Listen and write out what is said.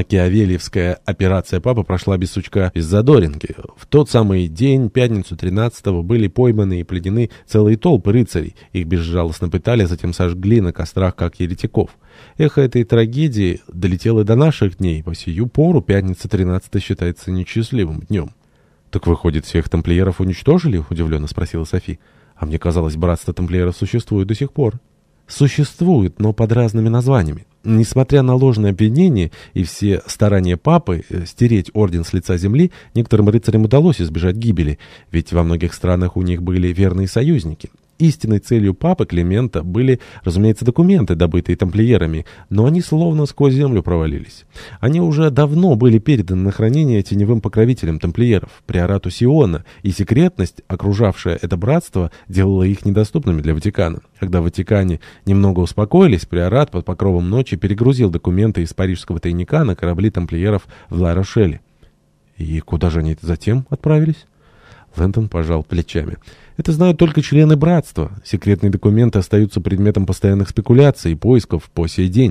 Макиавелевская операция папа прошла без сучка из задоринки. В тот самый день, пятницу 13-го, были пойманы и пленены целые толпы рыцарей. Их безжалостно пытали, затем сожгли на кострах, как еретиков. Эхо этой трагедии долетело до наших дней. По сию пору пятница 13 считается несчастливым днем. «Так выходит, всех тамплиеров уничтожили?» — удивленно спросила Софи. «А мне казалось, братство тамплиеров существует до сих пор». «Существует, но под разными названиями. Несмотря на ложное обвинение и все старания папы э, стереть орден с лица земли, некоторым рыцарям удалось избежать гибели, ведь во многих странах у них были верные союзники. Истинной целью папы Климента были, разумеется, документы, добытые тамплиерами, но они словно сквозь землю провалились. Они уже давно были переданы на хранение теневым покровителям тамплиеров, приорату Сиона, и секретность, окружавшая это братство, делала их недоступными для Ватикана. Когда в Ватикане немного успокоились, приорат под покровом ночи перегрузил документы из парижского тайника на корабли тамплиеров в Ла-Рошеле. И куда же они затем отправились? Лэнтон пожал плечами. Это знают только члены братства. Секретные документы остаются предметом постоянных спекуляций и поисков по сей день.